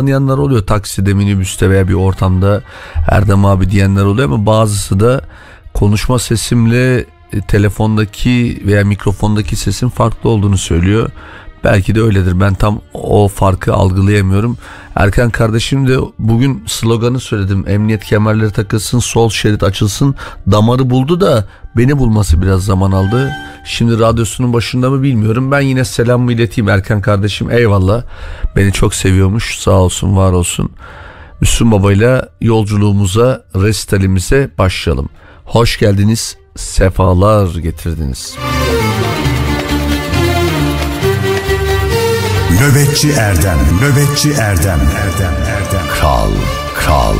tanıyanlar oluyor takside minibüste veya bir ortamda Erdem abi diyenler oluyor ama bazısı da konuşma sesimle e, telefondaki veya mikrofondaki sesin farklı olduğunu söylüyor. Belki de öyledir. Ben tam o farkı algılayamıyorum. Erkan kardeşim de bugün sloganı söyledim. Emniyet kemerleri takılsın, sol şerit açılsın. Damarı buldu da beni bulması biraz zaman aldı. Şimdi radyosunun başında mı bilmiyorum. Ben yine selamımı ileteyim Erkan kardeşim. Eyvallah. Beni çok seviyormuş. Sağ olsun, var olsun. Müslüm Baba ile yolculuğumuza, resitalimize başlayalım. Hoş geldiniz, sefalar getirdiniz. Nöbetçi Erdem, Nöbetçi Erdem, Erdem, Erdem. Kral, kral.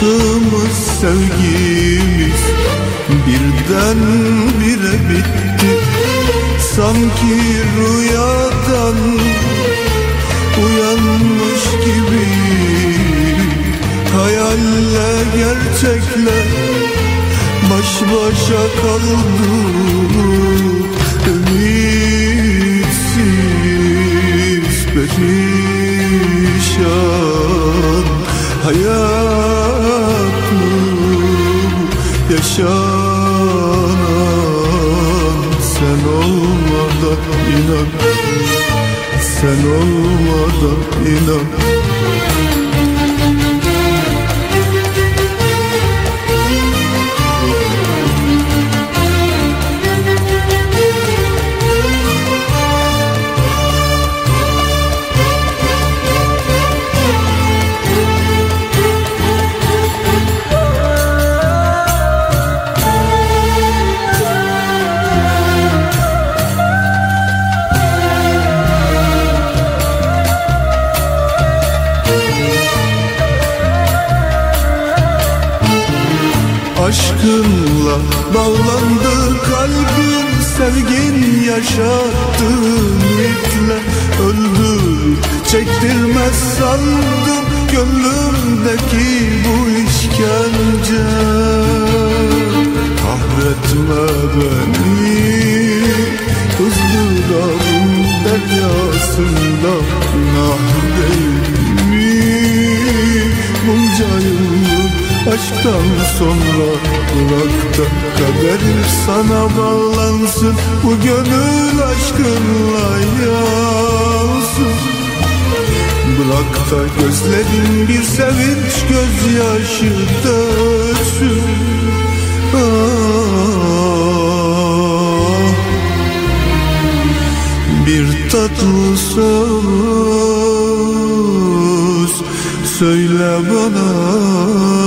Aşkımız sevgimiz birden bire bitti. Sanki rüyadan uyanmış gibi Hayalle gerçekle baş başa kaldık. Ümitsiz perişan hayat yaşanan sen olmadan inan. Sen olmadan inan Aşkınla bağlandı kalbim Sevgin yaşattı ümitle Öldür çektirmez sandım Gönlümdeki bu işkence. Kahretme beni ızdırabın deryasında Nah değil mi? Bunca yıllık aşktan sonra Bırak da kader sana bağlansın. Bu gönül aşkınla yansın. Bırak da gözlerin bir sevinç gözyaşı döksün ah, Bir tatlı söz söyle bana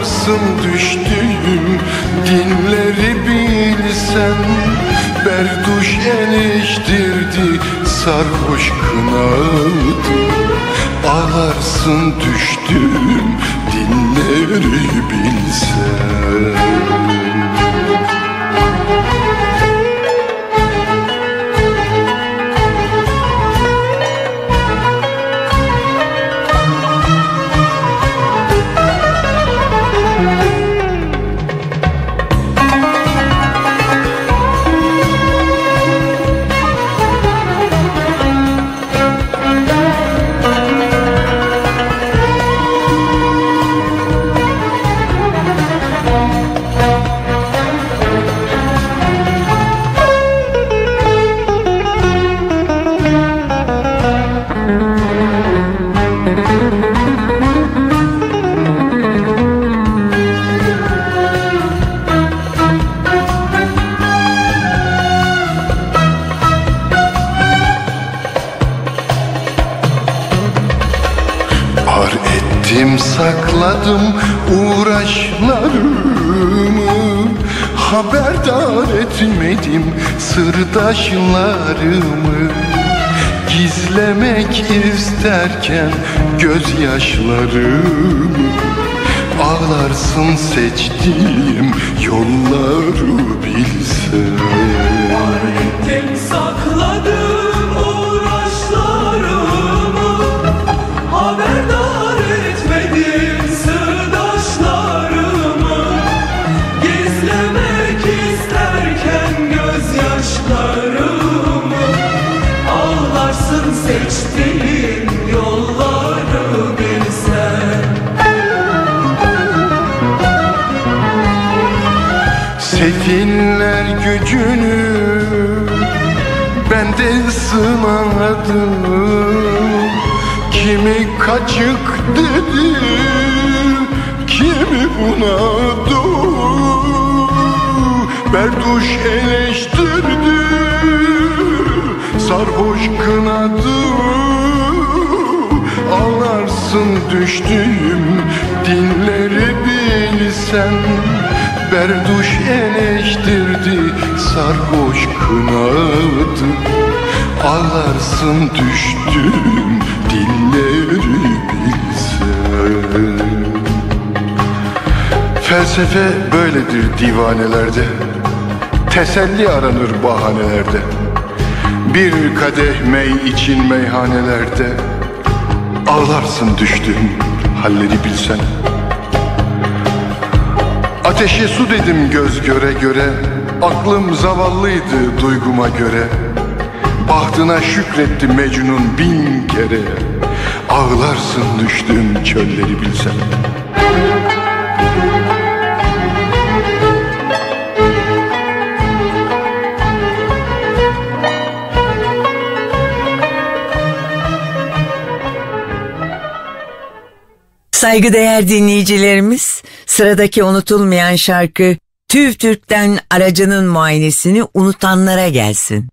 Ağlarsın düştüğüm dinleri bilsen Berduş eleştirdi sarhoş kınadı Ağlarsın düştüğüm dinleri bilsen etmedim sırdaşlarımı. Gizlemek isterken gözyaşlarımı. Ağlarsın seçtiğim yolları bilsen Ettim sakladım Sefiller gücünü ben de sınadım Kimi kaçık dedi, kimi bunadı Berduş eleştirdi, sarhoş kınadı. Ağlarsın düştüğüm dinleri bilsen Berduş eleştirdi sarhoş kınadı Ağlarsın düştüğüm dinleri bilsen. Felsefe böyledir divanelerde. Teselli aranır bahanelerde. Bir kadeh mey için meyhanelerde. Ağlarsın düştüğüm halleri bilsen Ateşe su dedim göz göre göre Aklım zavallıydı duyguma göre. Bahtına şükretti Mecnun bin kere Ağlarsın düştüğüm çölleri bilsen. Saygıdeğer dinleyicilerimiz, sıradaki unutulmayan şarkı TÜV TÜRK'ten aracının muayenesini unutanlara gelsin.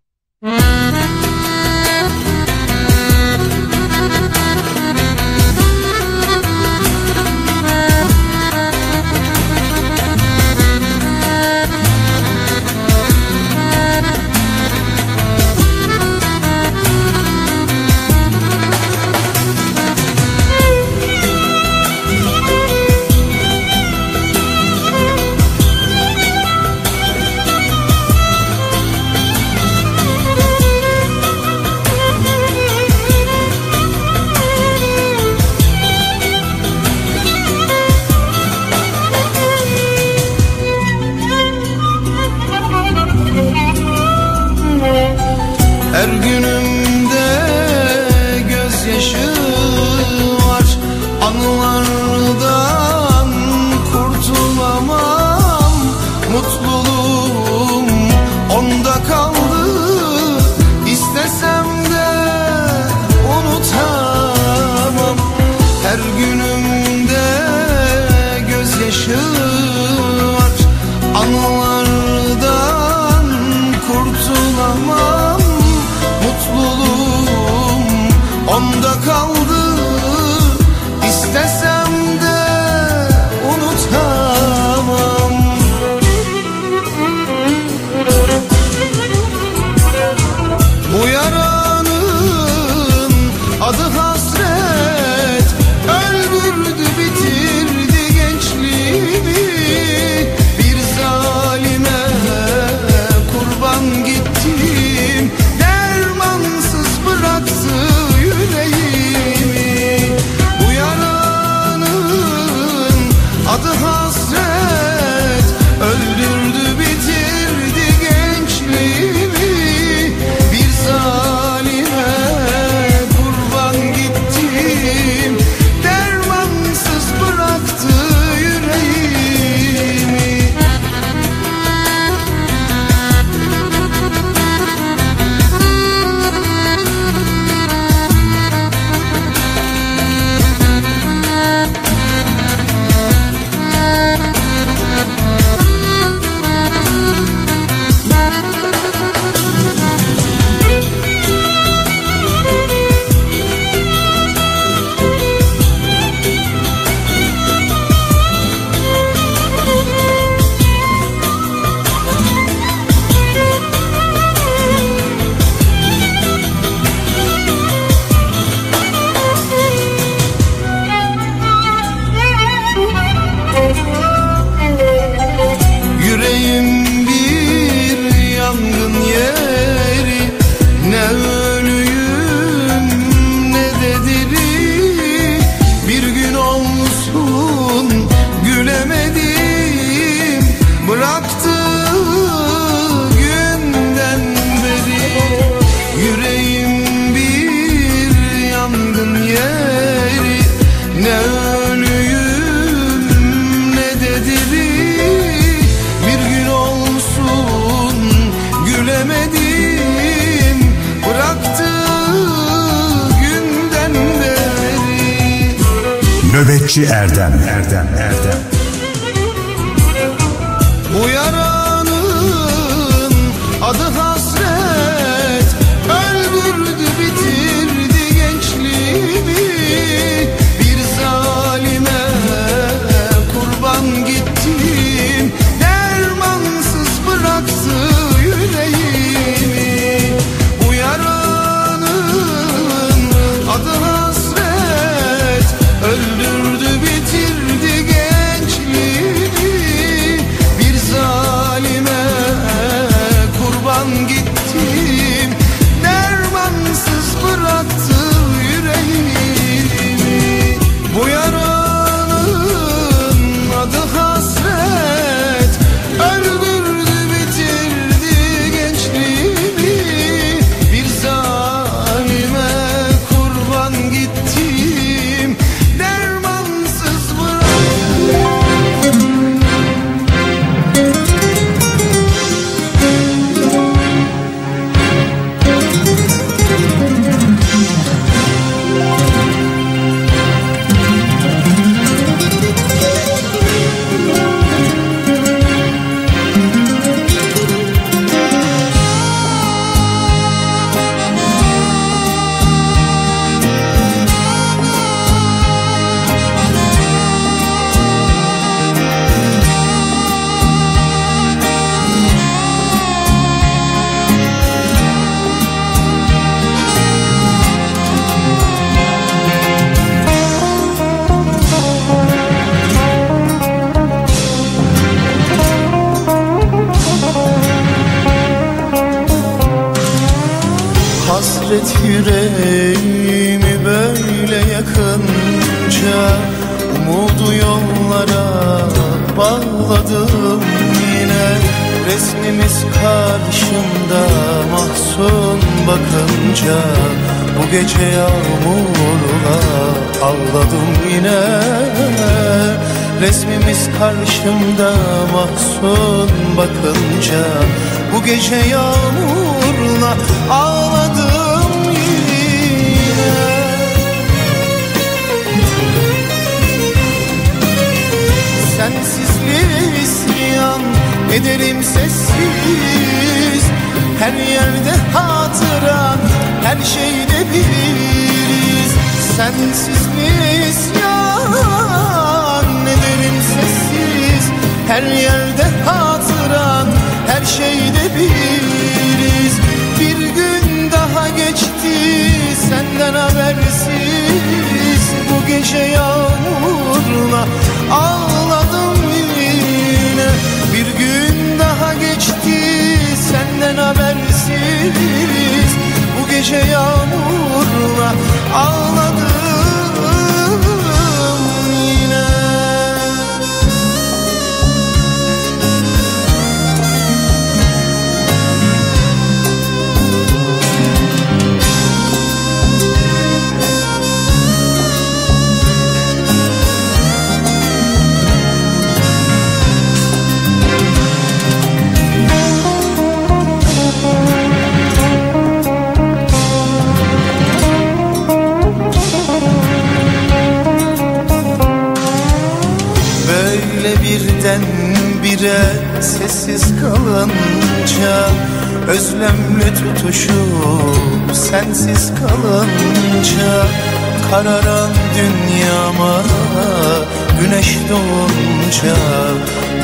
olunca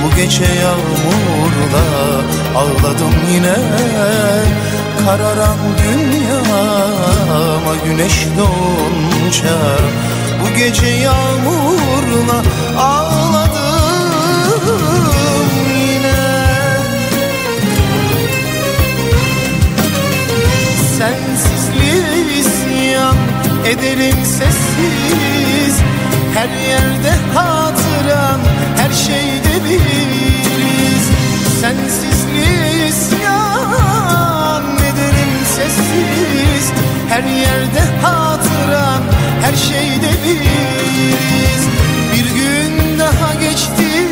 Bu gece yağmurda ağladım yine. Kararan dünyama güneş doğunca Bu gece yağmurla ağladım yine. Sensizliği isyan ederim sessiz. Her yerde hatır kaldıran her şeyde biriz. Sensizliğe isyan ederim sessiz. Her yerde hatıran her şeyde biriz. Bir gün daha geçti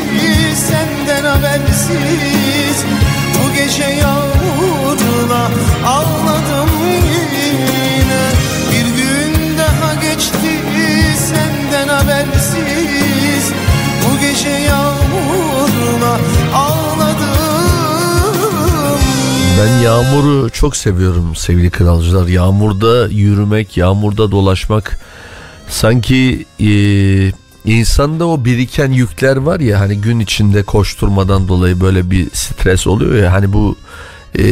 senden habersiz. Bu gece yağmurla ağladım yine. Bir gün daha geçti senden habersiz gece yağmurla ağladım Ben yağmuru çok seviyorum sevgili kralcılar. Yağmurda yürümek, yağmurda dolaşmak sanki e, insanda o biriken yükler var ya hani gün içinde koşturmadan dolayı böyle bir stres oluyor ya hani bu e,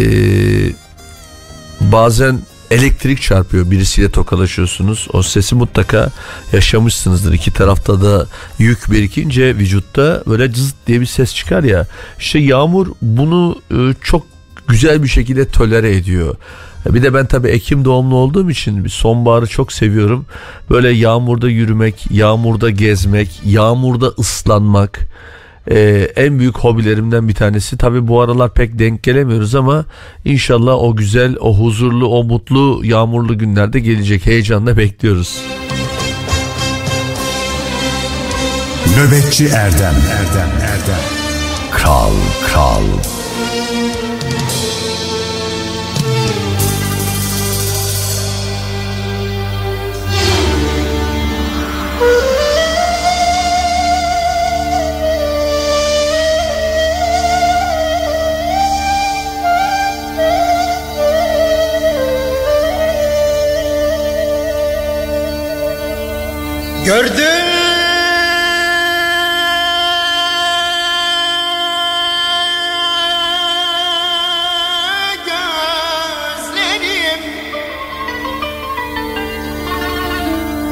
bazen elektrik çarpıyor birisiyle tokalaşıyorsunuz o sesi mutlaka yaşamışsınızdır iki tarafta da yük birikince vücutta böyle cızıt diye bir ses çıkar ya işte yağmur bunu e, çok güzel bir şekilde tolere ediyor. Bir de ben tabii Ekim doğumlu olduğum için sonbaharı çok seviyorum. Böyle yağmurda yürümek, yağmurda gezmek, yağmurda ıslanmak ee, en büyük hobilerimden bir tanesi. Tabii bu aralar pek denk gelemiyoruz ama inşallah o güzel, o huzurlu, o mutlu yağmurlu günlerde gelecek. Heyecanla bekliyoruz. Nöbetçi Erdem Erdem Erdem Kral Kral Gördüm gözlerim.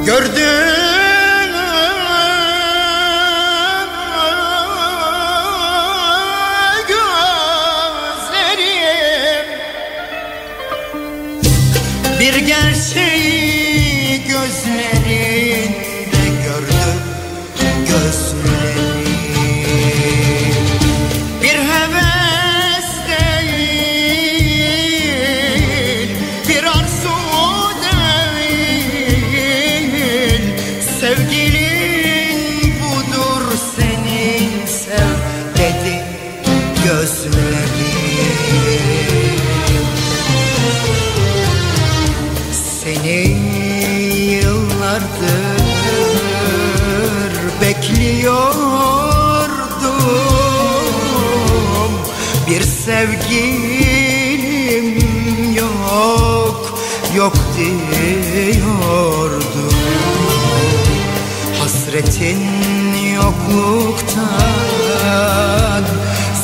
Gördüm yok diyordum Hasretin yokluktan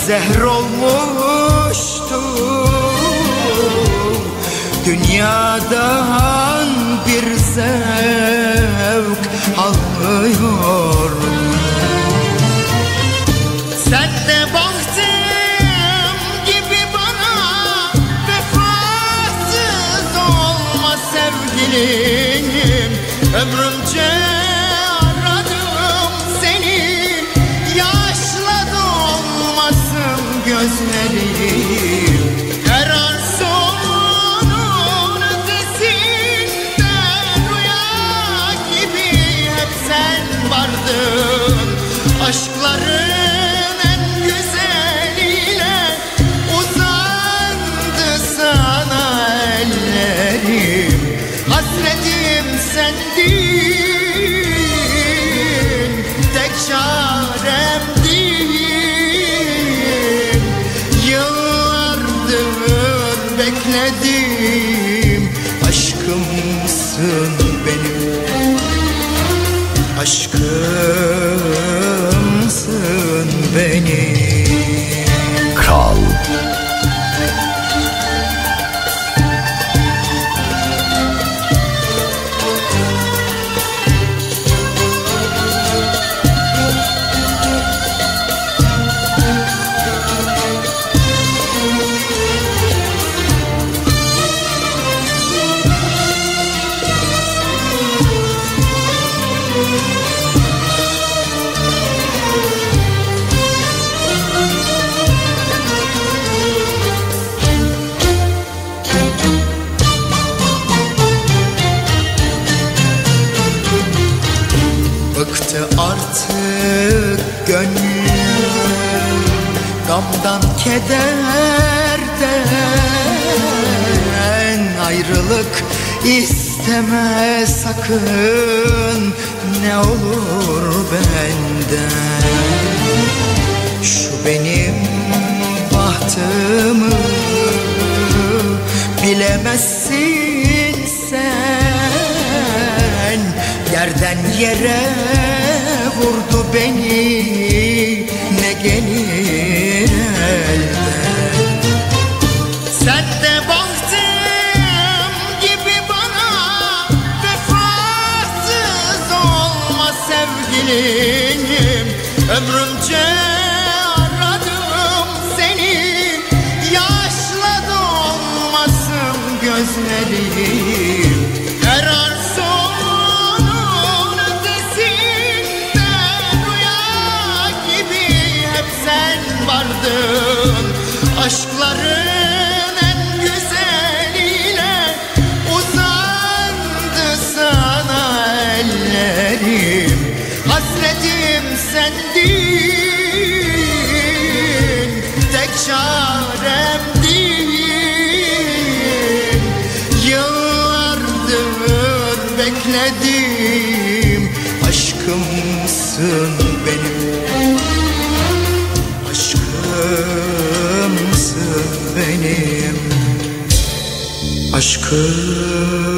zehr olmuştu Ayrılık isteme sakın. Ne olur benden. Şu benim bahtımı bilemezsin sen. Yerden yere vurdu beni. Ne gelir sevgilim Ömrümce aradım seni. Yaşla dolmasın gözlerim. Her arzunun ötesinde rüya gibi hep sen vardın. Aşkların aşkımsın benim. Aşkımsın benim. Aşkımsın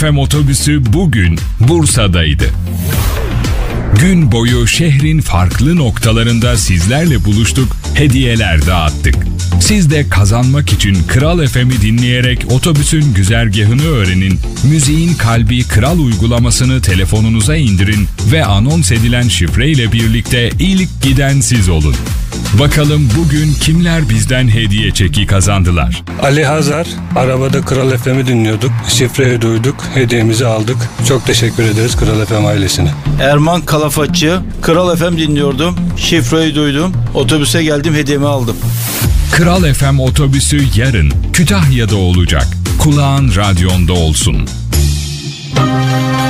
FM otobüsü bugün Bursa'daydı. Gün boyu şehrin farklı noktalarında sizlerle buluştuk, hediyeler dağıttık. Siz de kazanmak için Kral FM'i dinleyerek otobüsün güzergahını öğrenin, müziğin kalbi Kral uygulamasını telefonunuza indirin ve anons edilen şifreyle birlikte ilk giden siz olun. Bakalım bugün kimler bizden hediye çeki kazandılar? Ali Hazar, arabada Kral FM'i dinliyorduk. Şifreyi duyduk, hediyemizi aldık. Çok teşekkür ederiz Kral FM ailesine. Erman Kalafatçı, Kral FM dinliyordum. Şifreyi duydum. Otobüse geldim hediyemi aldım. Kral FM otobüsü yarın Kütahya'da olacak. Kulağın radyonda olsun. hep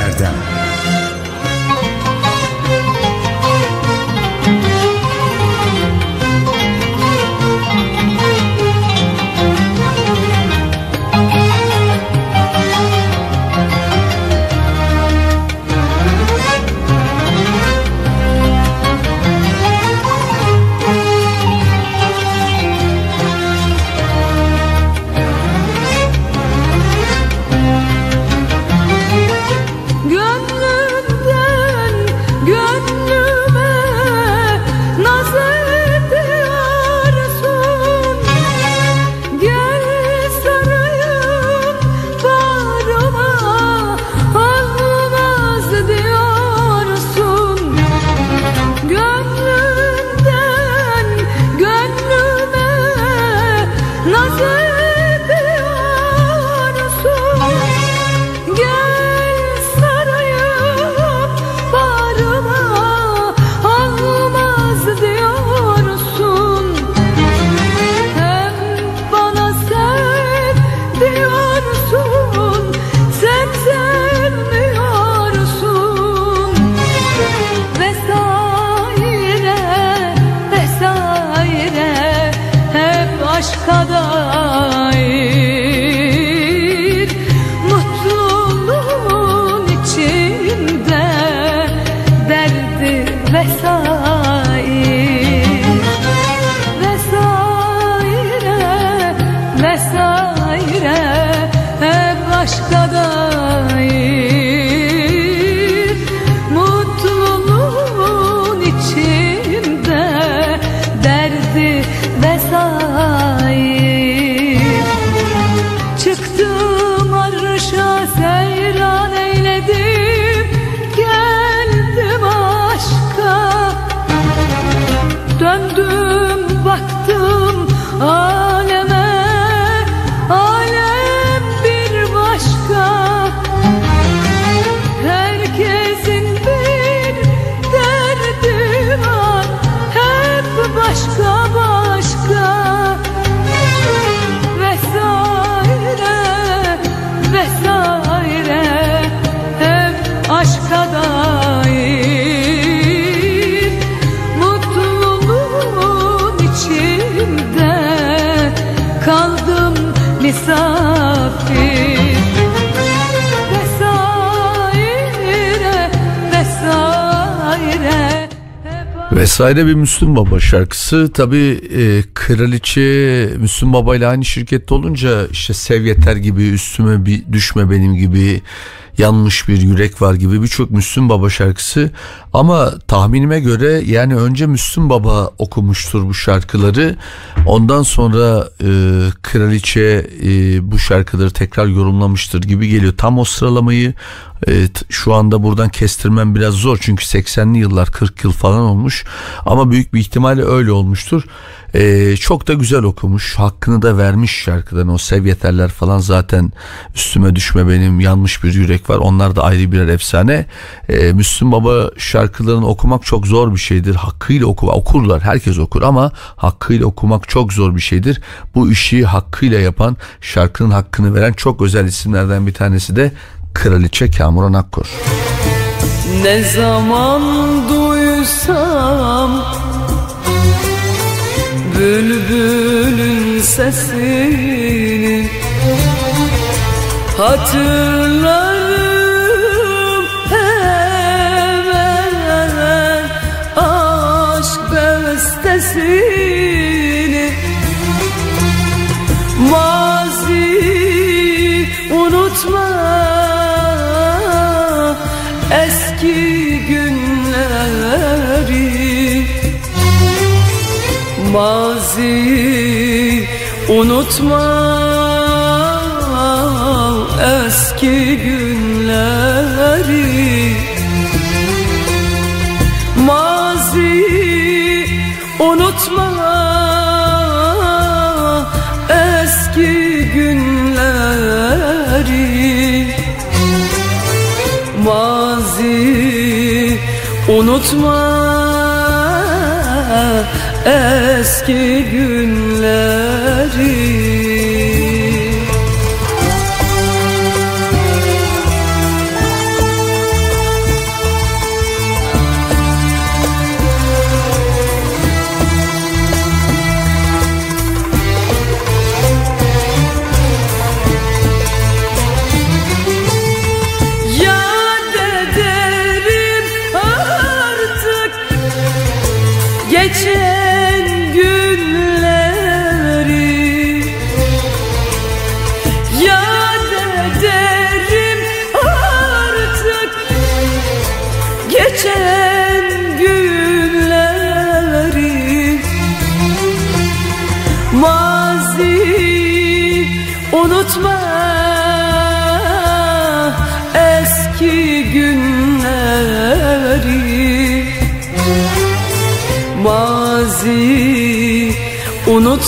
Vesaire bir Müslüm Baba şarkısı. Tabi e, Kraliçe Müslüm Baba ile aynı şirkette olunca işte sev yeter gibi üstüme bir düşme benim gibi Yanmış bir yürek var gibi birçok Müslüm Baba şarkısı ama tahminime göre yani önce Müslüm Baba okumuştur bu şarkıları ondan sonra e, Kraliçe e, bu şarkıları tekrar yorumlamıştır gibi geliyor. Tam o sıralamayı e, t- şu anda buradan kestirmem biraz zor çünkü 80'li yıllar 40 yıl falan olmuş ama büyük bir ihtimalle öyle olmuştur. E, çok da güzel okumuş hakkını da vermiş şarkıdan o sev yeterler falan zaten üstüme düşme benim yanmış bir yürek var onlar da ayrı birer efsane. E, Müslüm Baba şarkılarını okumak çok zor bir şeydir hakkıyla oku okurlar herkes okur ama hakkıyla okumak çok zor bir şeydir. Bu işi hakkıyla yapan şarkının hakkını veren çok özel isimlerden bir tanesi de Kraliçe Kamuran Akkor. Ne zaman duysam Bülbülün sesini Hatırlarım Mazi unutma eski günleri. Mazi unutma eski günleri. Mazi unutma eski günleri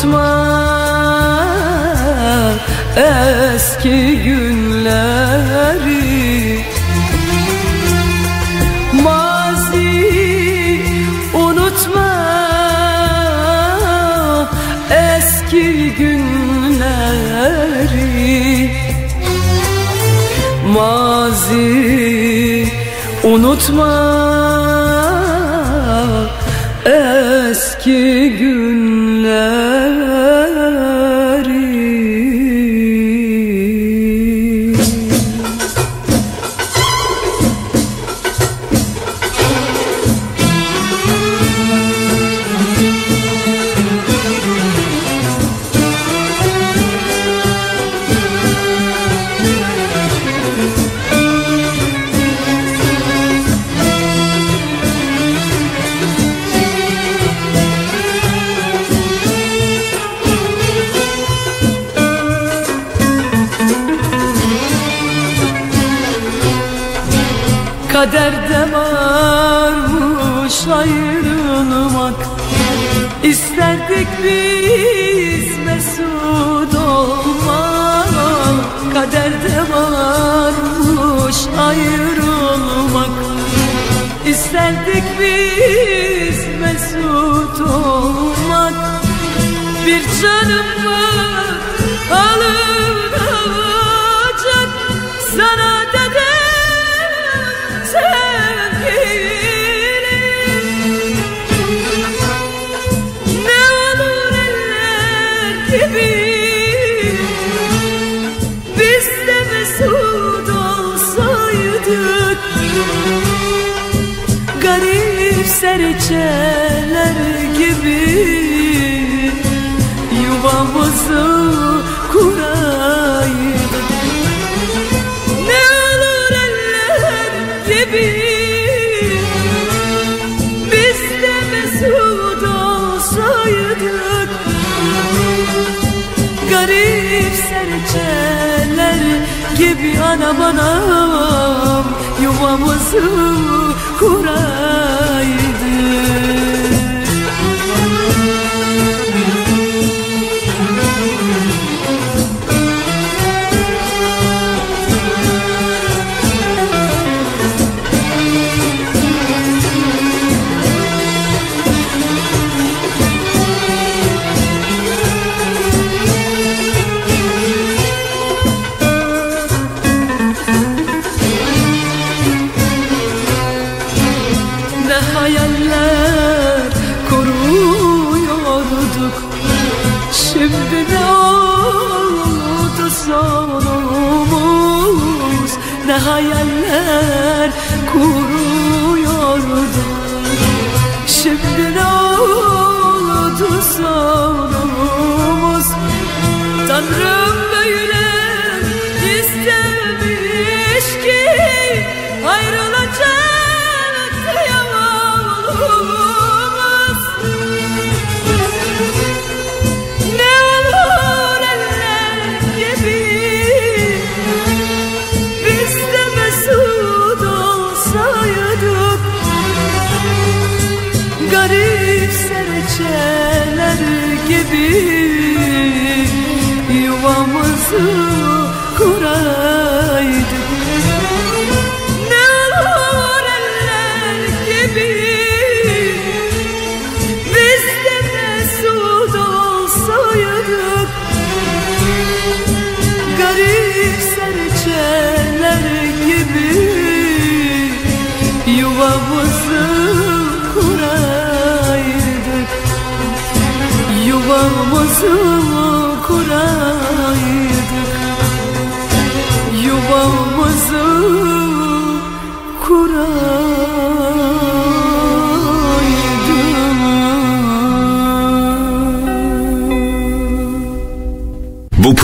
unutma eski günleri. Mazi unutma eski günleri. Mazi unutma canım var alacak Sana dedim sevgilim. Ne olur eller gibi Biz de mesut olsaydık Garip serçeler gibi serçeler gibi anam anam yuvamızı kuraydı. Ne hayaller kuruyorduk Şimdi ne oldu sonumuz Tanrım yuvamızı kuraydık Ne olur eller gibi biz de mesut olsaydık Garip serçeler gibi yuvamızı kuraydık. Yuvamızı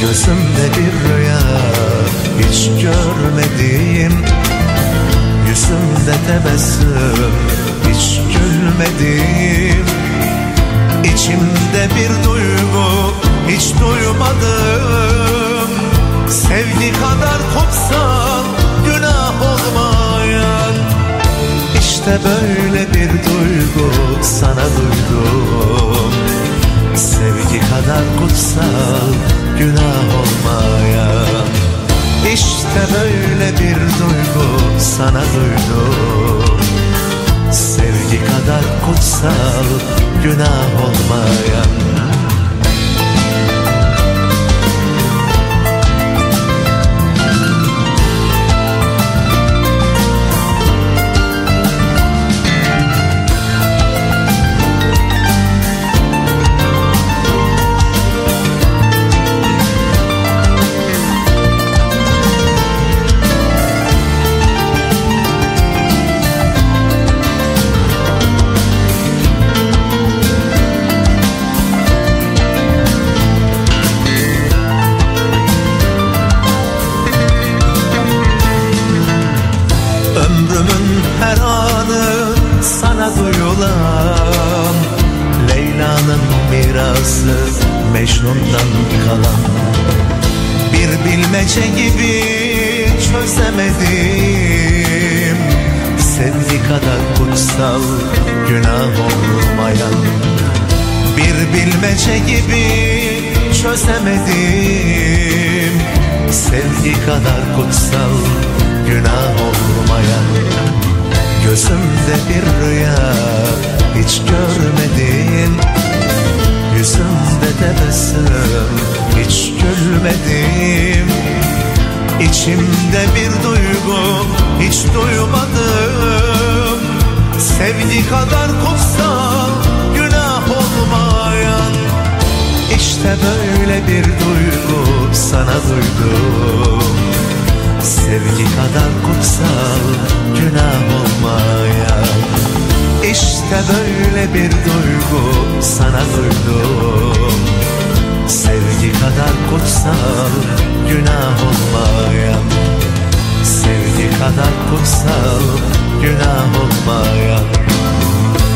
Gözümde bir rüya hiç görmediğim. Yüzümde tebessüm hiç gülmediğim. İçimde bir duygu hiç duymadım. Sevgi kadar kutsal günah olmayan. İşte böyle bir duygu sana duydum. Sevgi kadar kutsal günah olmayan İşte böyle bir duygu sana duydum. Kadar kutsal günah olmayan bilmece gibi çözemedim. Sevgi kadar kutsal günah olmayan Gözümde bir rüya hiç görmedim. Yüzümde tebessüm hiç gülmedim. İçimde bir duygu hiç duymadım. Sevgi kadar kutsal İşte böyle bir duygu sana duydum. Sevgi kadar kutsal günah olmayan İşte böyle bir duygu sana duydum. Sevgi kadar kutsal günah olmayan Sevgi kadar kutsal günah olmayan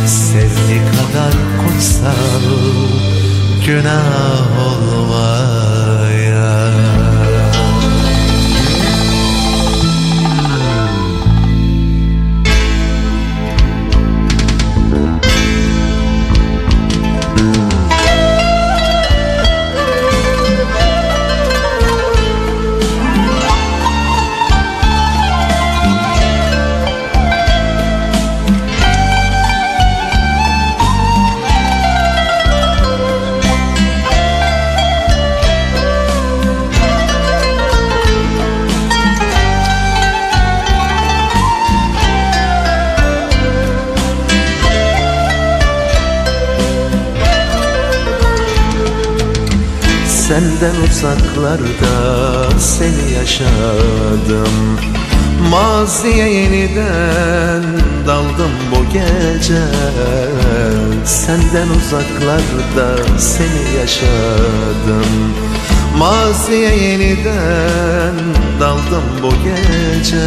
Sevgi kadar kutsal günah olmayan Senden uzaklarda seni yaşadım. Maziye yeniden daldım bu gece. Senden uzaklarda seni yaşadım. Maziye yeniden daldım bu gece.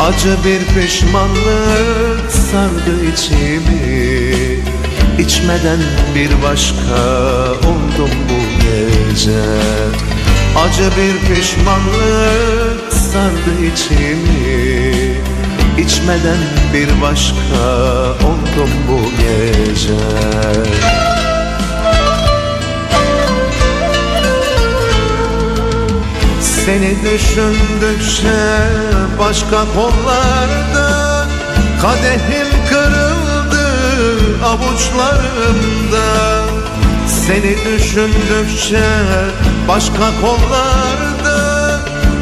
Acı bir pişmanlık sardı içimi. İçmeden bir başka oldum gece Acı bir pişmanlık sardı içimi. İçmeden bir başka oldum bu gece. Seni düşündükçe başka kollarda Kadehim kırıldı avuçlarımda Seni düşündükçe başka kollarda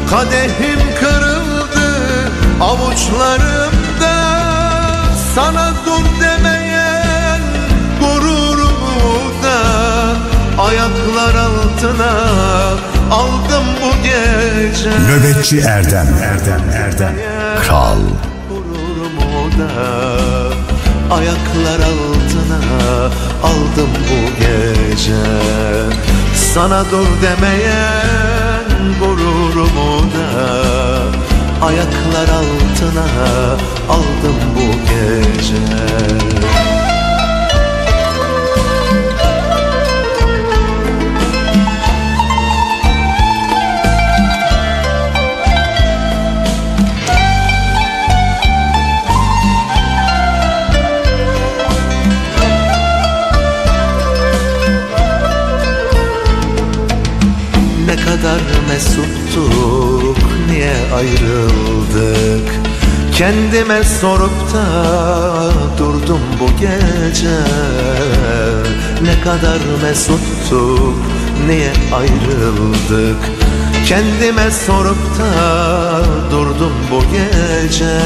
Kadehim kırıldı avuçlarımda Sana dur demeyen gururumu da Ayaklar altına aldım bu gece. Nöbetçi Erdem. Erdem Erdem. Kral. Gururumu da ayaklar altına aldım bu gece. Sana dur demeyen gururumu da ayaklar altına aldım bu gece mesuttuk niye ayrıldık? Kendime sorup da durdum bu gece. Ne kadar mesuttuk niye ayrıldık? Kendime sorup da durdum bu gece.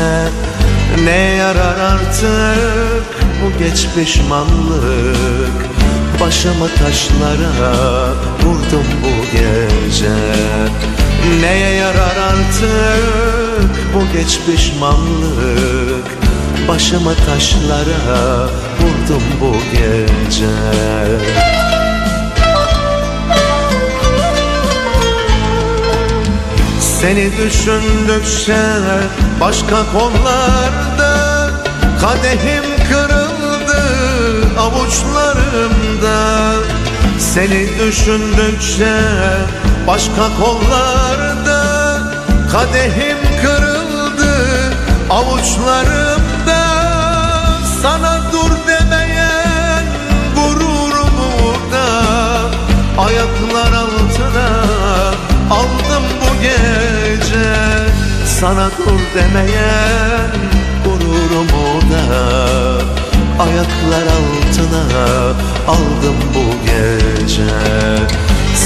Ne yarar artık bu geç pişmanlık Başımı taşlara vurdum bu gece. Neye yarar artık bu geç pişmanlık? Başımı taşlara vurdum bu gece. Seni düşündükçe başka konularda Kadehim kırıldı avuçlarımda Seni düşündükçe başka kollarda Kadehim kırıldı avuçlarımda Sana dur demeyen gururumu da Ayaklar altına aldım bu gece Sana dur demeyen gururumu da Ayaklar altına aldım bu gece.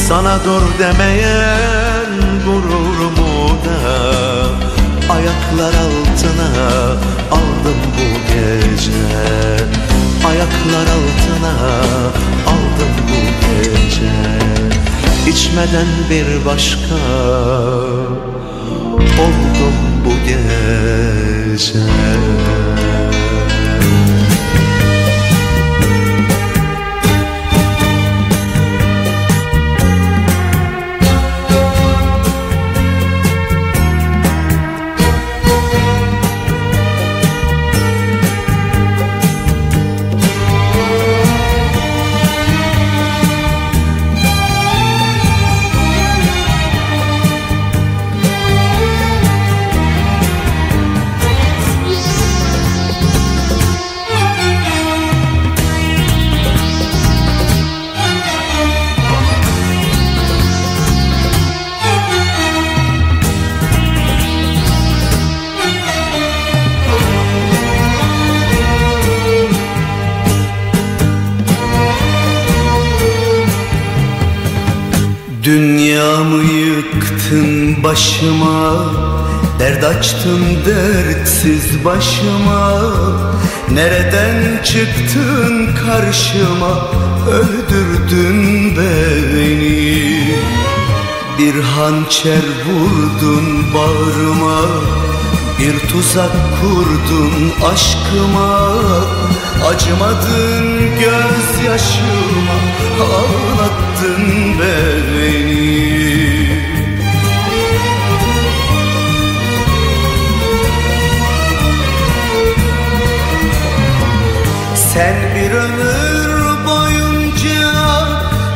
Sana dur demeyen gururumu da. Ayaklar altına aldım bu gece. Ayaklar altına aldım bu gece. İçmeden bir başka oldum bu gece Açtın dertsiz başıma. Nereden çıktın karşıma? Öldürdün beni. Bir hançer vurdun bağrıma. Bir tuzak kurdun aşkıma. Acımadın gözyaşıma. Ağlattın beni Sen bir ömür boyunca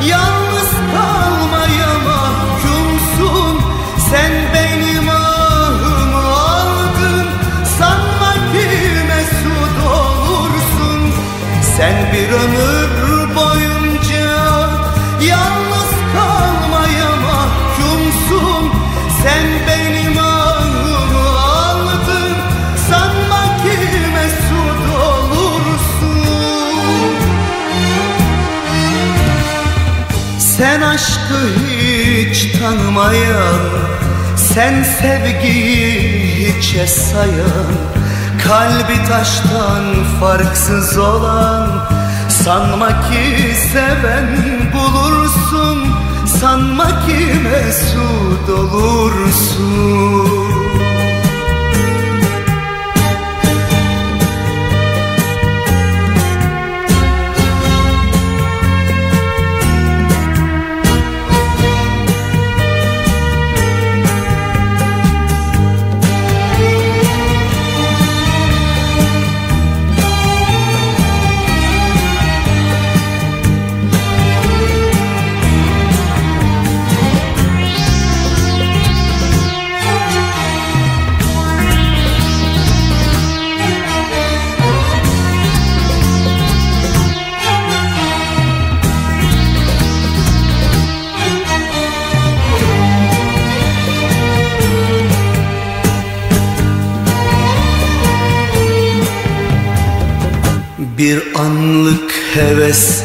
Yalnız kalmaya mahkumsun. Sen benim ahımı aldın Sanma ki mesut olursun. Sen bir ömür aşkı hiç tanımayan Sen sevgiyi hiçe sayan Kalbi taştan farksız olan Sanma ki seven bulursun Sanma ki mesut olursun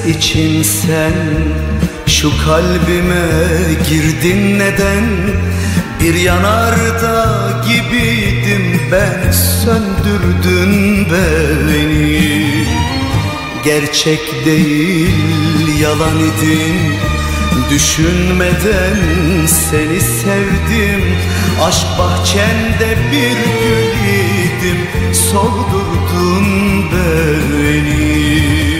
için sen Şu kalbime girdin neden? Bir yanarda gibiydim ben Söndürdün beni. Gerçek değil yalan idin. Düşünmeden seni sevdim. Aşk bahçende bir gül idim Soldurdun beni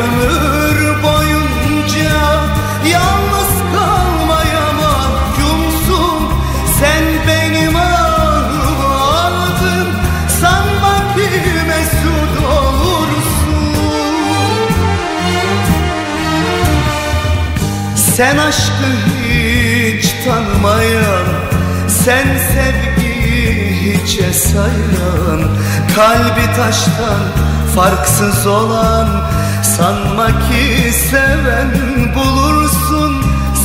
ömür boyunca yalnız kalmaya mahkumsun. Sen benim ahımı aldın Sanma ki mesut olursun. Sen aşkı hiç tanımayan Sen sevgiyi hiçe sayan Kalbi taştan farksız olan Sanma ki seven bulursun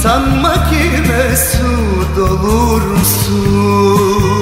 Sanma ki mesut olursun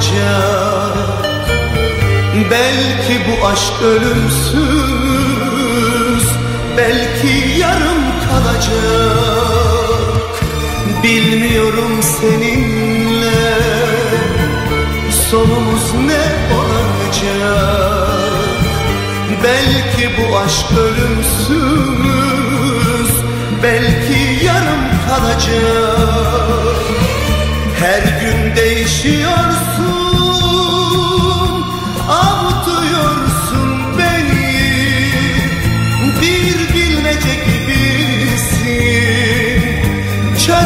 olacak. Belki bu aşk ölümsüz Belki yarım kalacak. Bilmiyorum seninle sonumuz ne olacak. Belki bu aşk ölümsüz Belki yarım kalacak. Her gün değişiyorsun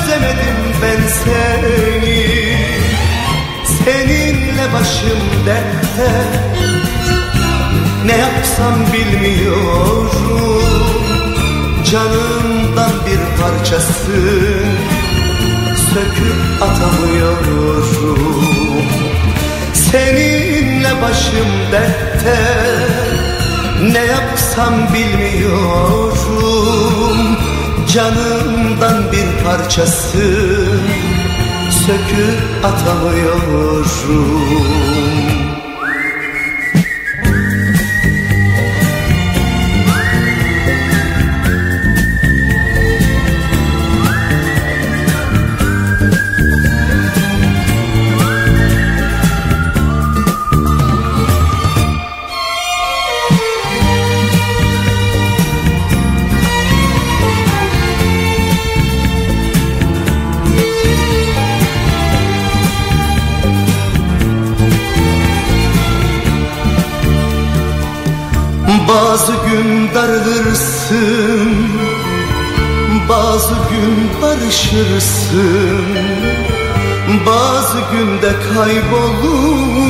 Çözemedim ben seni. Seninle başım dertte. Ne yapsam bilmiyorum. Canımdan bir parçasın Söküp atamıyorum. Seninle başım dertte. Ne yapsam bilmiyorum Canımdan bir parçasın Söküp atamıyorum Bazı gün darılırsın Bazı gün barışırsın Bazı günde kaybolur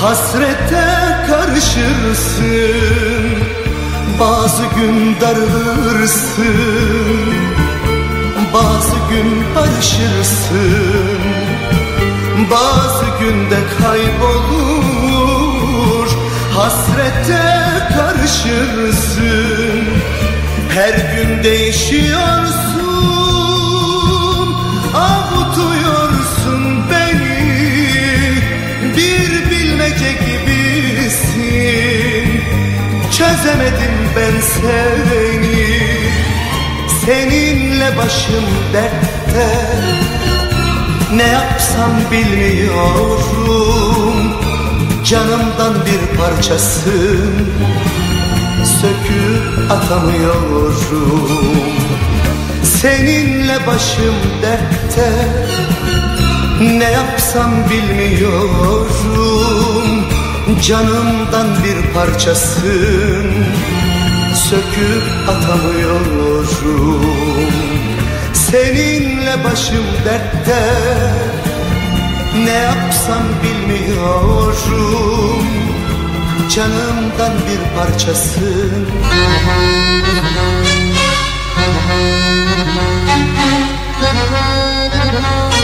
Hasrete karışırsın. Bazı gün darılırsın Bazı gün barışırsın Bazı günde kaybolur Hasrete karışırsın. Her gün değişiyorsun. Avutuyorsun beni. Bir bilmece gibisin. Çözemedim ben seni. Seninle başım dertte. Ne yapsam bilmiyorum Canımdan bir parçasın Söküp atamıyorum. Seninle başım dertte Ne yapsam bilmiyorum. Canımdan bir parçasın Söküp atamıyorum. Seninle başım dertte Ne yapsam bilmiyorum. Canımdan bir parçasın Sevda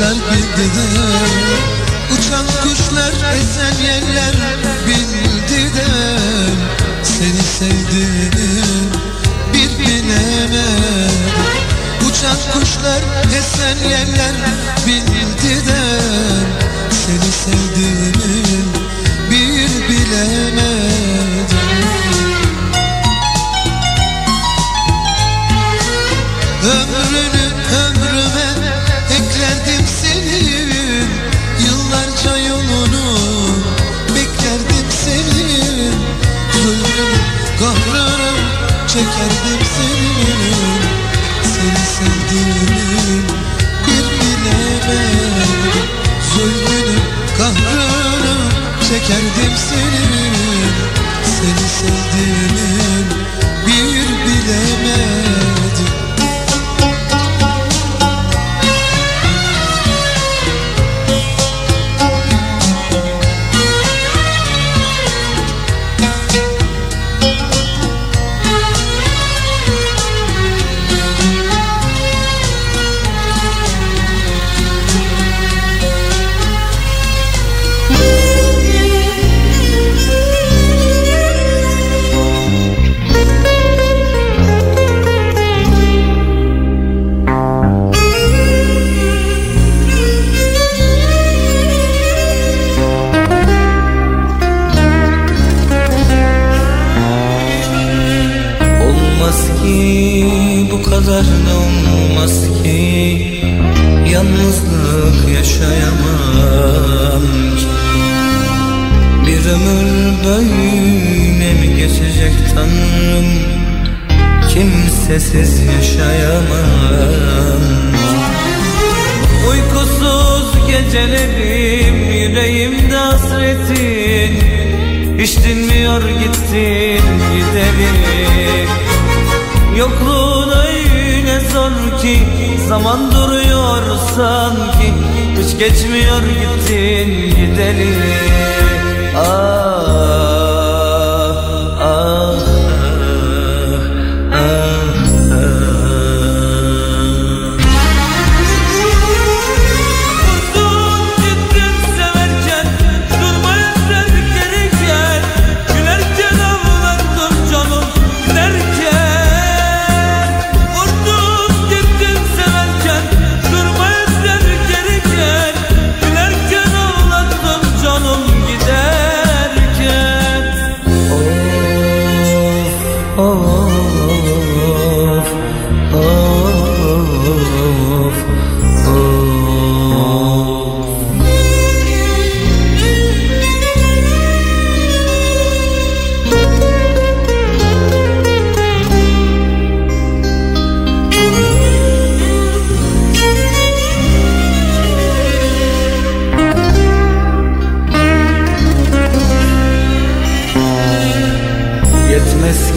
yaşlar bildiler Uçan kuşlar esen yerler bildiler Seni sevdiğimi bir bilemedim Uçan kuşlar esen yerler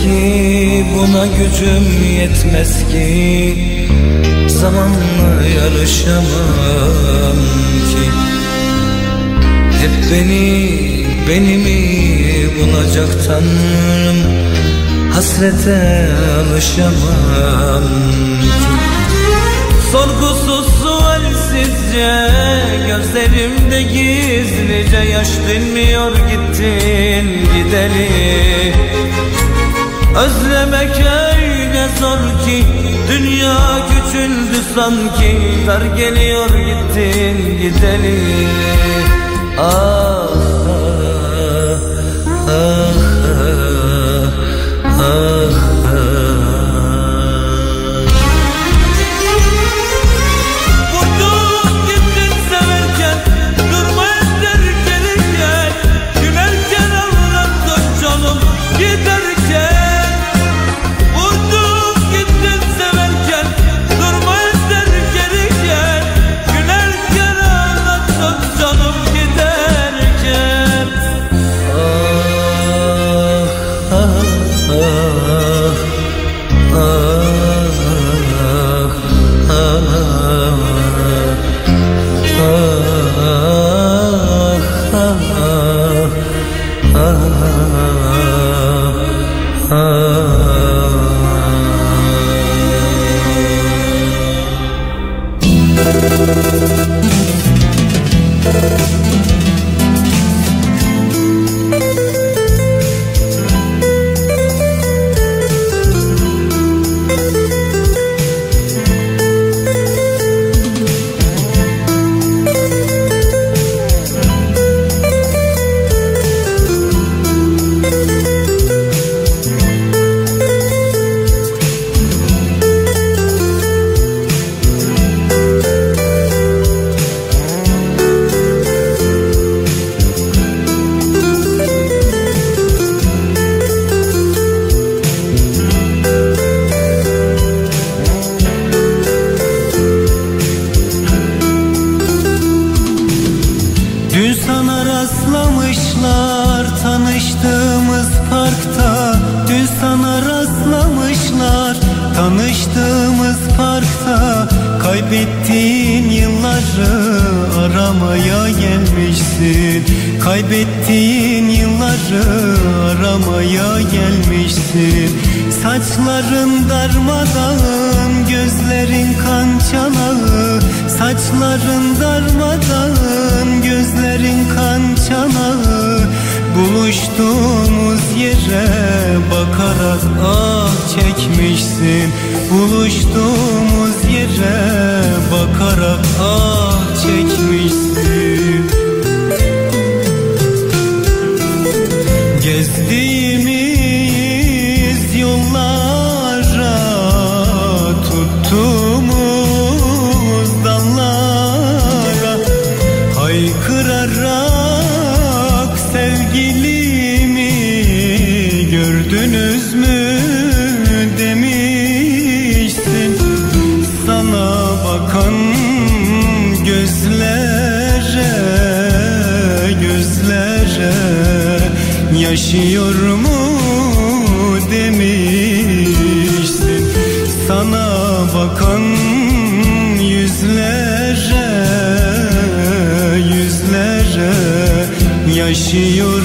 ki Buna gücüm yetmez ki. Zamanla yarışamam ki. Hep beni, beni mi bulacak tanrım? Hasrete alışamam ki. Sorgusuz sualsizce Gözlerimde gizlice Yaş dinmiyor gittin gideri Özlemek öyle zor ki Dünya küçüldü sanki Dar geliyor gittin gideli Ah, ah, ah. Yaşıyor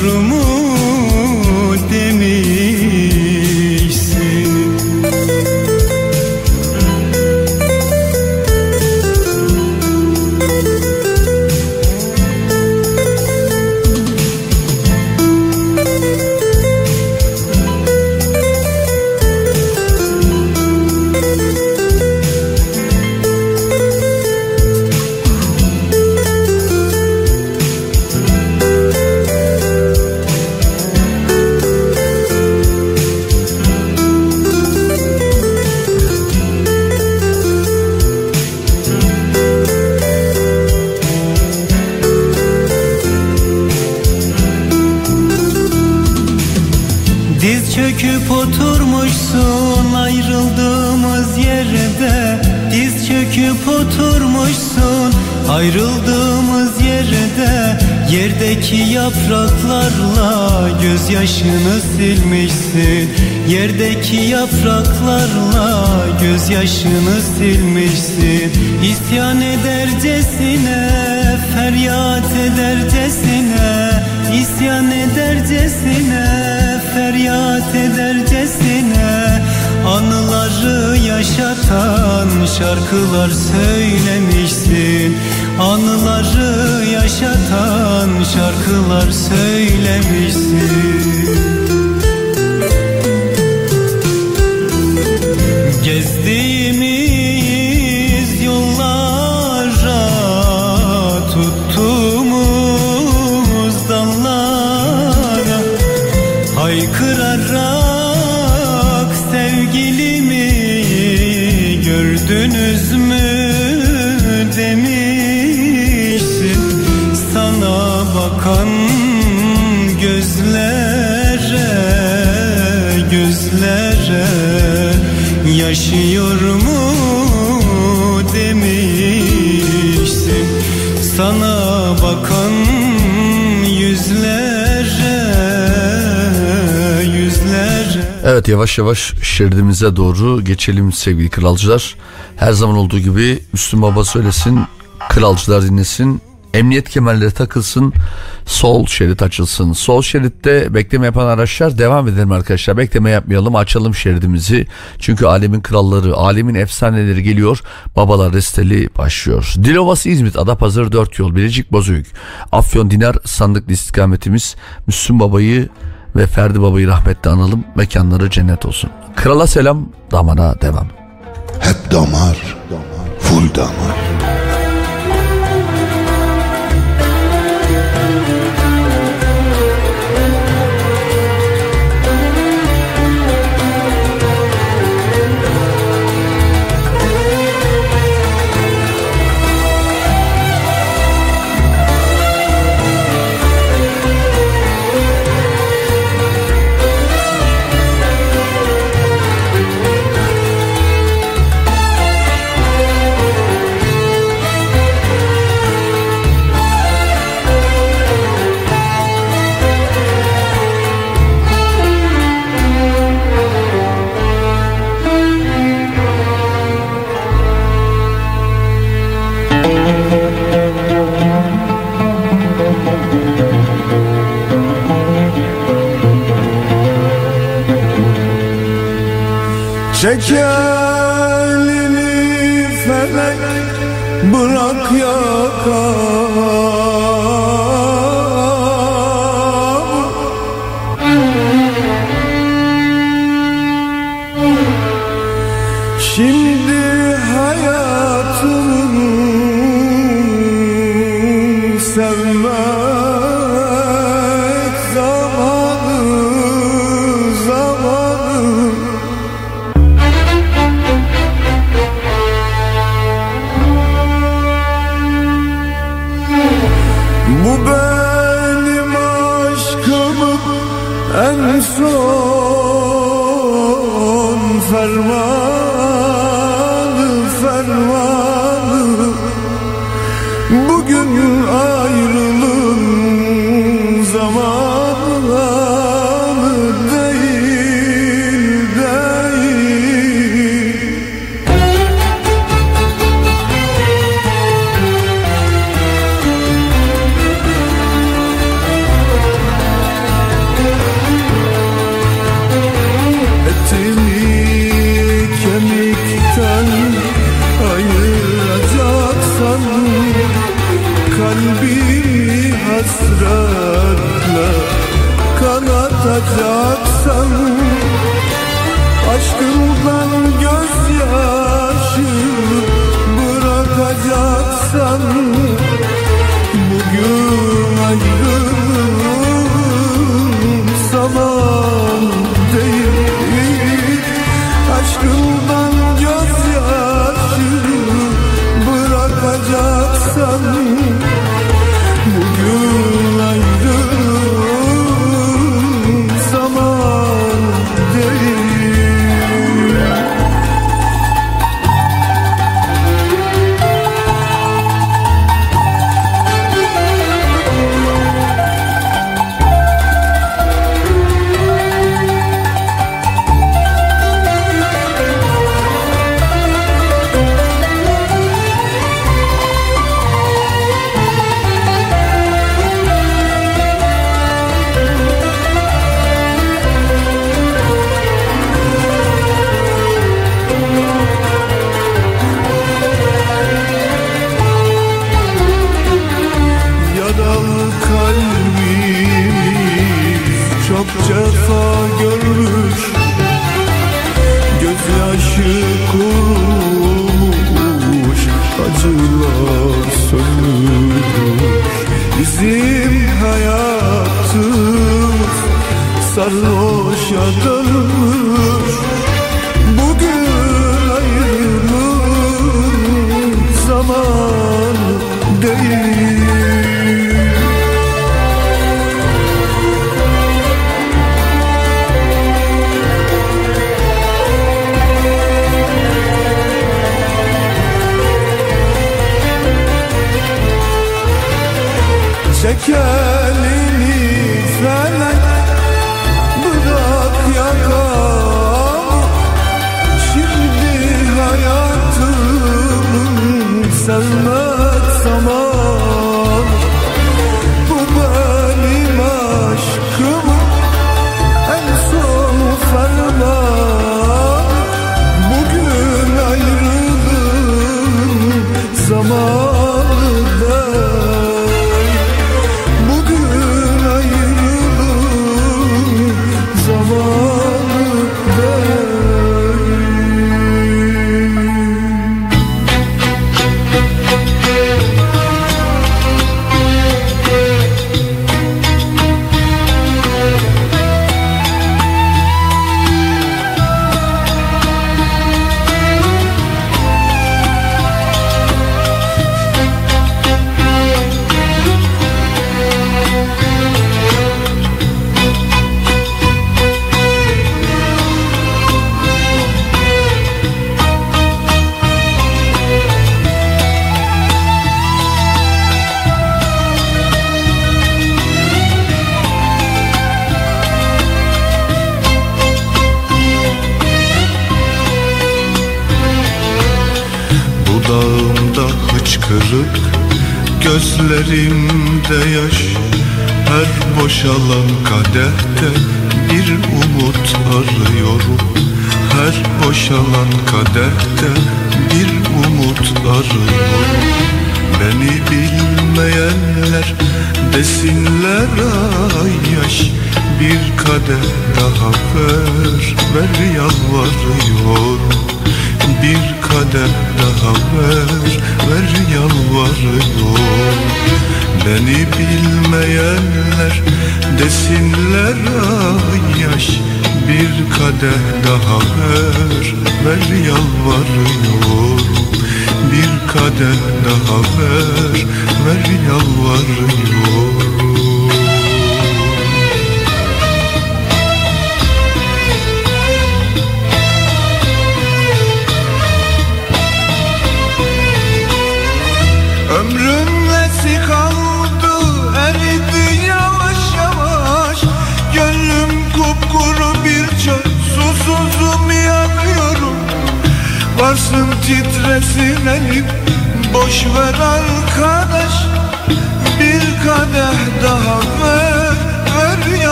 gözyaşını silmişsin. İsyan edercesine feryat edercesine. İsyan edercesine feryat edercesine. Anıları yaşatan şarkılar söylemişsin. Anıları yaşatan şarkılar söylemişsin yaşıyor mu demişsin Sana bakan yüzlere yüzlere Evet yavaş yavaş şeridimize doğru geçelim sevgili kralcılar. Her zaman olduğu gibi Müslüm Baba söylesin, kralcılar dinlesin. Emniyet kemerleri takılsın, sol şerit açılsın. Sol şeritte bekleme yapan araçlar devam edelim arkadaşlar. Bekleme yapmayalım, açalım şeridimizi. Çünkü alemin kralları, alemin efsaneleri geliyor. Babalar resteli başlıyor. Dilovası İzmit, Adapazarı 4 yol, Bilecik Bozüyük, Afyon Dinar sandıklı istikametimiz. Müslüm Baba'yı ve Ferdi Baba'yı rahmetle analım. Mekanları cennet olsun. Krala selam, damara devam. Hep damar, full damar. Çek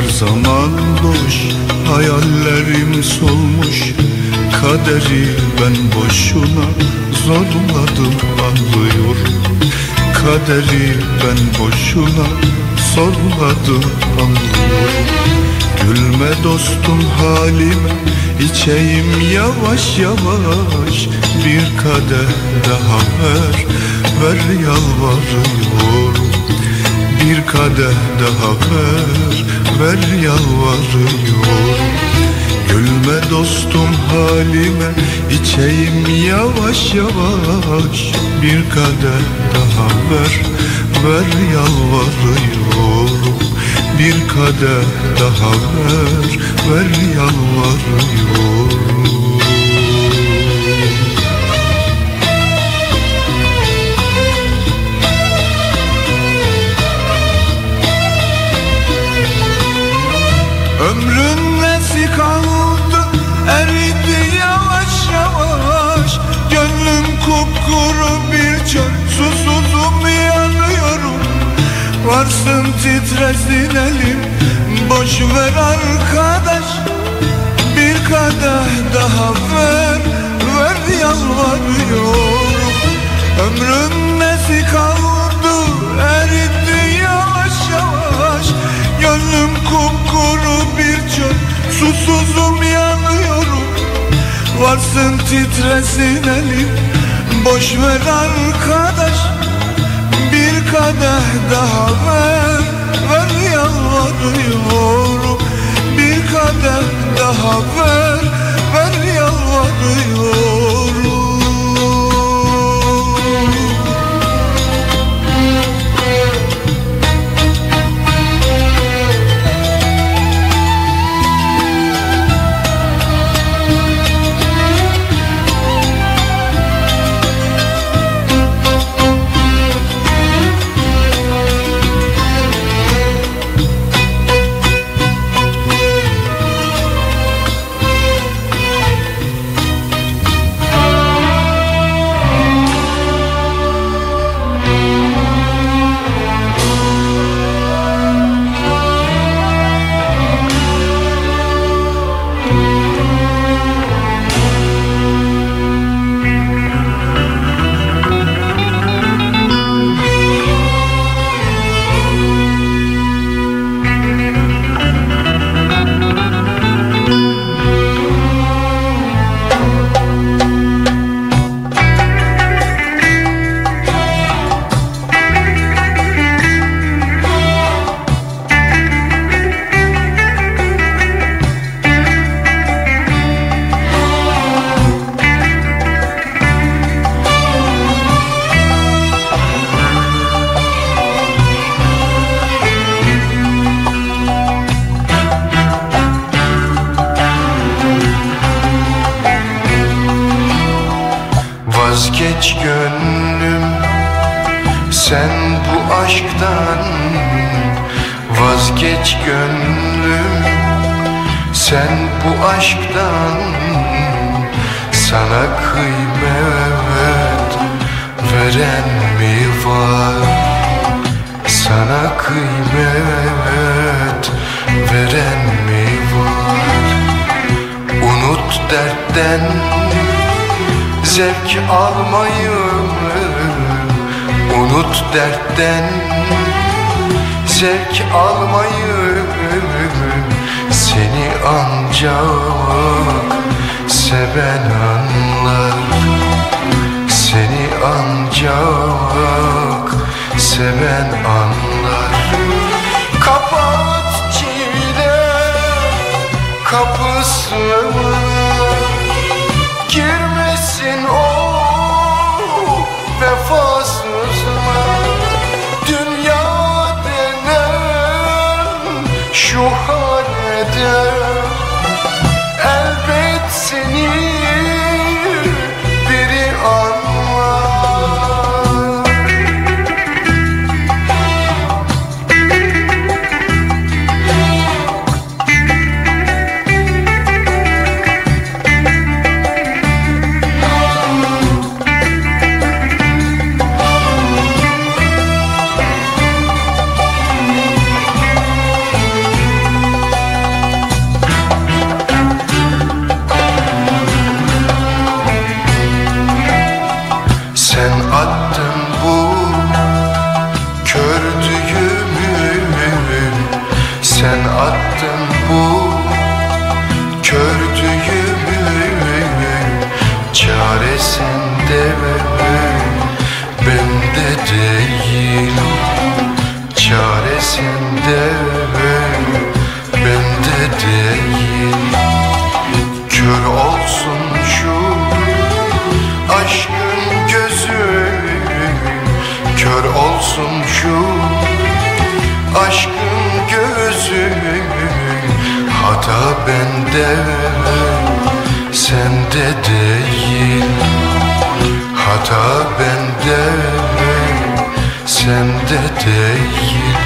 her zaman boş Hayallerim solmuş. Kaderi ben boşuna Zorladım anlıyorum Kaderi ben boşuna Zorladım anlıyorum Gülme dostum halime içeyim yavaş yavaş. Bir kadeh daha ver Ver yalvarıyorum bir kadeh daha ver, ver yalvarıyorum. Gülme dostum halime, içeyim yavaş yavaş. Bir kadeh daha ver, ver yalvarıyorum. Bir kadeh daha ver, ver yalvarıyorum Varsın titresin elim. Boş ver arkadaş Bir kadeh daha ver. Ver yalvarıyorum Ömrün nesi kaldı? Eridi yavaş yavaş. Gönlüm kupkuru bir çöl. Susuzum yanıyorum. Varsın titresin elim. Boş ver arkadaş kadeh daha ver Ver yalvarıyorum Bir kadeh daha ver Ver yalvarıyorum aşktan Sana kıymet veren mi var? Sana kıymet veren mi var? Unut dertten zevk almayı Unut dertten zevk almayı Seni ancak seven anlar. Seni ancak seven anlar. Kapat çile kapısını. Girmesin o vefasızlar Dünya denen şu halde bende sende değil. Hata bende sende değil.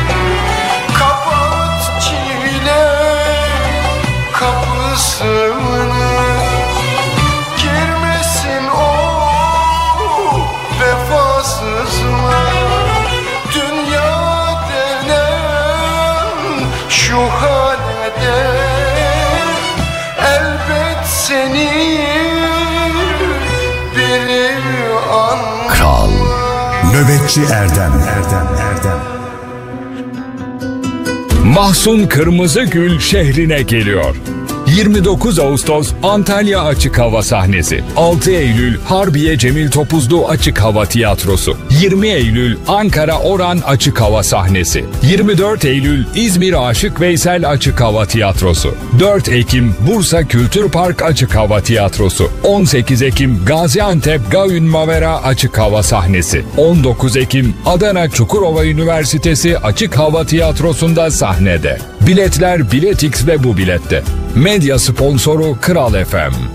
Kapat çile kapısını Girmesin o vefasızlar Dünya denen şu Nöbetçi Erdem Erdem Erdem Mahsun Kırmızıgül şehrine geliyor. 29 Ağustos Antalya Açık Hava sahnesi. 6 Eylül Harbiye Cemil Topuzlu Açık Hava Tiyatrosu. 20 Eylül Ankara Oran Açık Hava sahnesi. 24 Eylül İzmir Aşık Veysel Açık Hava Tiyatrosu. 4 Ekim Bursa Kültür Park Açık Hava Tiyatrosu. 18 Ekim Gaziantep Gaün Mavera Açık Hava sahnesi. 19 Ekim Adana Çukurova Üniversitesi Açık Hava Tiyatrosu'nda sahnede. Biletler Biletix ve bu bilette. Medya sponsoru Kral FM.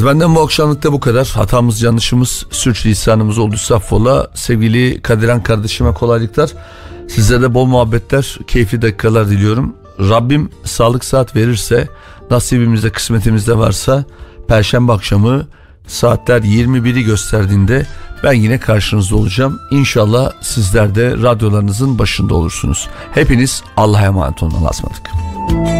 Evet benden bu akşamlık da bu kadar. Hatamız, yanlışımız, sürçülisanımız olduysa affola. Sevgili Kadiran kardeşime kolaylıklar. Size de bol muhabbetler, keyifli dakikalar diliyorum. Rabbim sağlık saat verirse, nasibimizde, kısmetimizde varsa Perşembe akşamı saatler 21'i gösterdiğinde ben yine karşınızda olacağım. İnşallah sizler de radyolarınızın başında olursunuz. Hepiniz Allah'a emanet olun. Allah'a ısmarladık.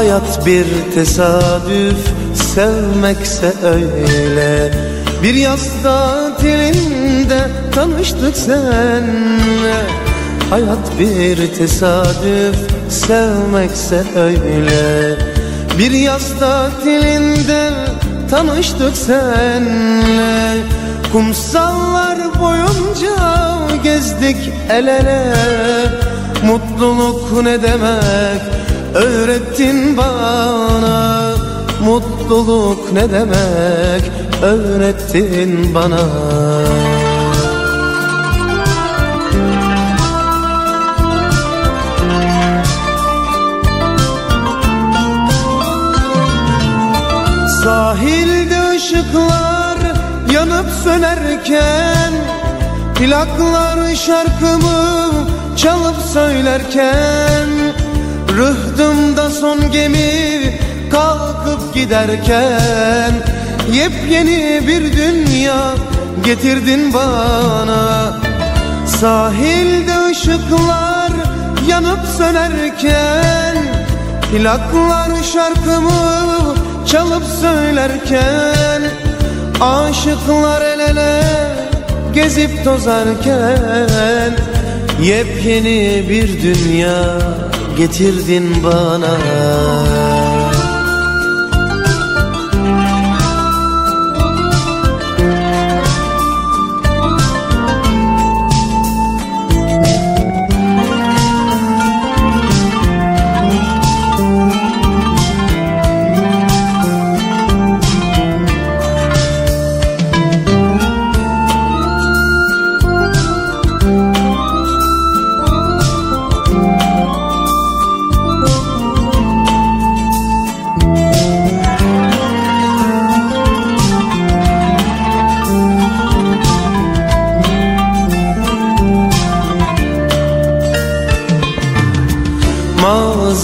Hayat bir tesadüf sevmekse öyle. Bir yaz tatilinde tanıştık senle Hayat bir tesadüf sevmekse öyle. Bir yaz tatilinde tanıştık senle Kumsallar boyunca gezdik el ele. Mutluluk ne demek öğrettin bana Mutluluk ne demek? Öğrettin bana. Sahilde ışıklar yanıp sönerken Plaklar şarkımı çalıp söylerken Rıhtımda son gemi kalkıp giderken Yepyeni bir dünya getirdin bana. Sahilde ışıklar yanıp sönerken Plaklar şarkımı çalıp söylerken Aşıklar el ele gezip tozarken Yepyeni bir dünya getirdin bana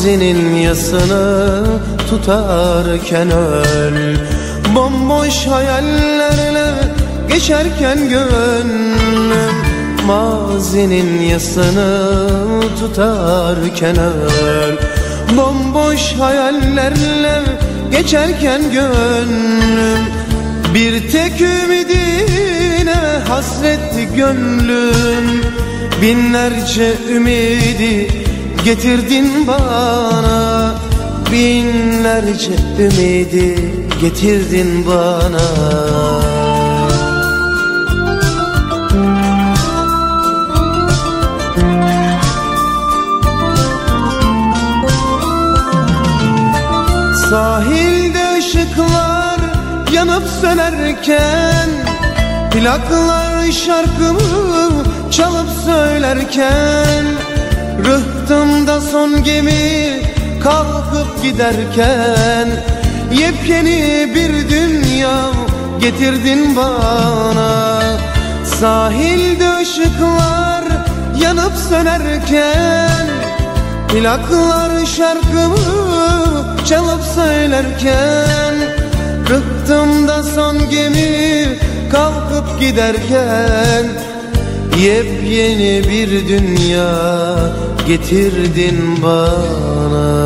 Mazinin yasını tutarken öl. Bomboş hayallerle geçerken gönlüm. Mazinin yasını tutarken öl. Bomboş hayallerle geçerken gönlüm. Bir tek ümidine hasretti gönlüm. Binlerce ümidi getirdin bana Binlerce ümidi getirdin bana. Sahilde ışıklar yanıp sönerken Plaklar şarkımı çalıp söylerken Rıhtımda son gemi kalkıp giderken Yepyeni bir dünya getirdin bana. Sahilde ışıklar yanıp sönerken Plaklar şarkımı çalıp söylerken Rıhtımda son gemi kalkıp giderken Yepyeni bir dünya getirdin bana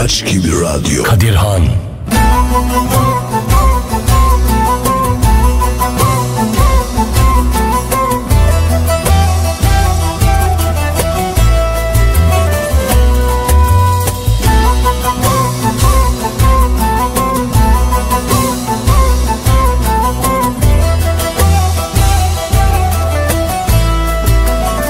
Dutch